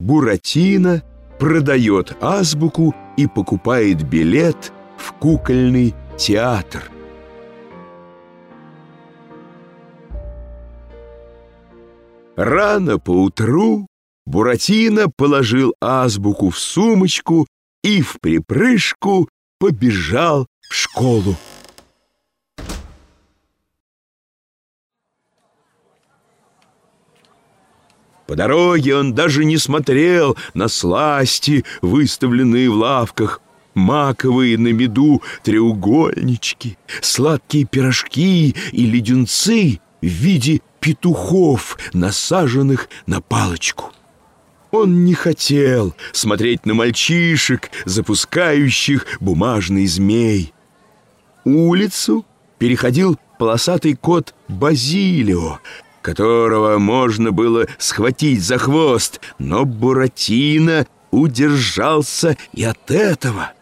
Буратино продает азбуку и покупает билет в кукольный театр. Рано поутру Буратино положил азбуку в сумочку и в припрыжку побежал в школу. По дороге он даже не смотрел на сласти, выставленные в лавках, маковые на меду треугольнички, сладкие пирожки и леденцы в виде петухов, насаженных на палочку. Он не хотел смотреть на мальчишек, запускающих бумажный змей. Улицу переходил полосатый кот Базилио, которого можно было схватить за хвост, но Буратино удержался и от этого.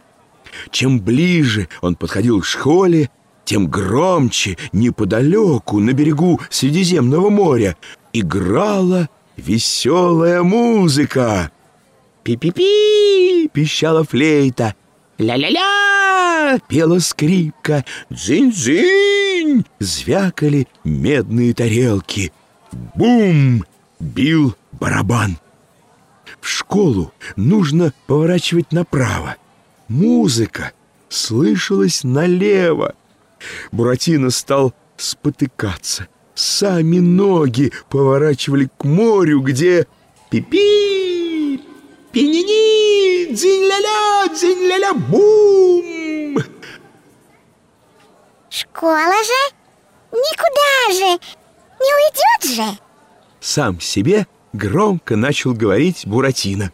Чем ближе он подходил к школе, тем громче неподалеку, на берегу Средиземного моря, играла веселая музыка. «Пи-пи-пи!» — пищала флейта. «Ля-ля-ля!» — пела скрипка. «Дзынь-дзынь!» — звякали медные тарелки. «Бум!» — бил барабан. В школу нужно поворачивать направо. Музыка слышалась налево. Буратино стал спотыкаться. Сами ноги поворачивали к морю, где пипи, пи-ни-ни, дзинь-ля-ля, дзинь-ля-ля, бум! Школа же? Никуда же! Не уйдет же! Сам себе громко начал говорить Буратино.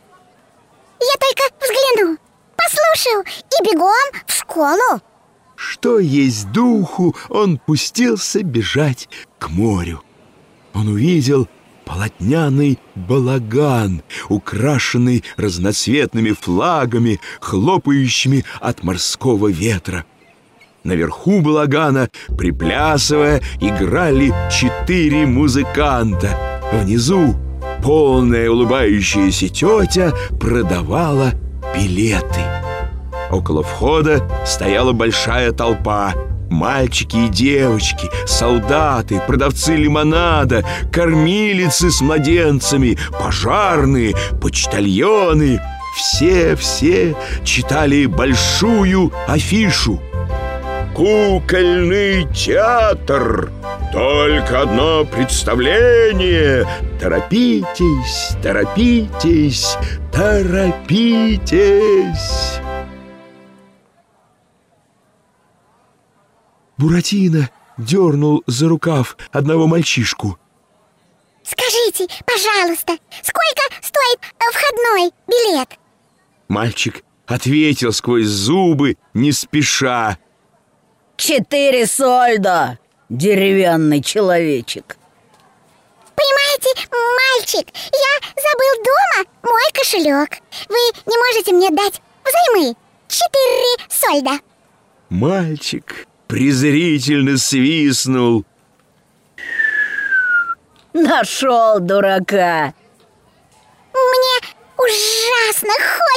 Я только взгляну, послушаю и бегом в школу. Что есть духу, он пустился бежать к морю. Он увидел полотняный балаган, украшенный разноцветными флагами, хлопающими от морского ветра. Наверху балагана, приплясывая, играли четыре музыканта. Внизу полная улыбающаяся тетя продавала билеты. Около входа стояла большая толпа. Мальчики и девочки, солдаты, продавцы лимонада, кормилицы с младенцами, пожарные, почтальоны. Все-все читали большую афишу. «Кукольный театр!» Только одно представление Торопитесь, торопитесь, торопитесь Буратино дернул за рукав одного мальчишку Скажите, пожалуйста, сколько стоит входной билет? Мальчик ответил сквозь зубы, не спеша Четыре сольда, деревянный человечек. Понимаете, мальчик, я забыл дома мой кошелек. Вы не можете мне дать взаймы. Четыре сольда. Мальчик презрительно свистнул. Нашел дурака. Мне ужасно хочется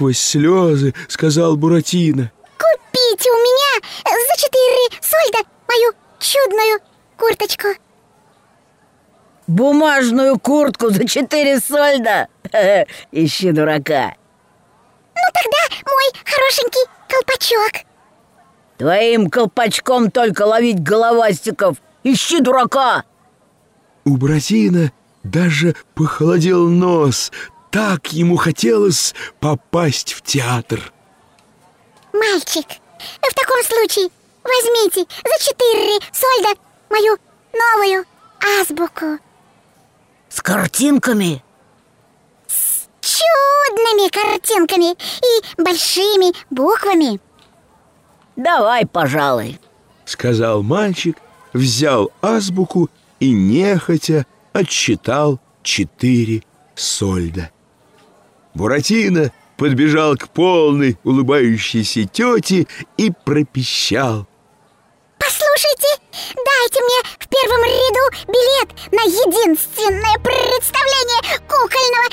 Сквозь слезы сказал Буратино. Купите у меня за четыре сольда мою чудную курточку. Бумажную куртку за четыре сольда? Ищи дурака. Ну тогда мой хорошенький колпачок. Твоим колпачком только ловить головастиков. Ищи дурака. У Буратино даже похолодел нос Так ему хотелось попасть в театр. Мальчик, в таком случае возьмите за четыре сольда мою новую азбуку. С картинками? С чудными картинками и большими буквами. Давай, пожалуй. Сказал мальчик, взял азбуку и нехотя отсчитал четыре сольда Буратино подбежал к полной улыбающейся тете и пропищал. Послушайте Слушайте, дайте мне в первом ряду билет на единственное представление кукольного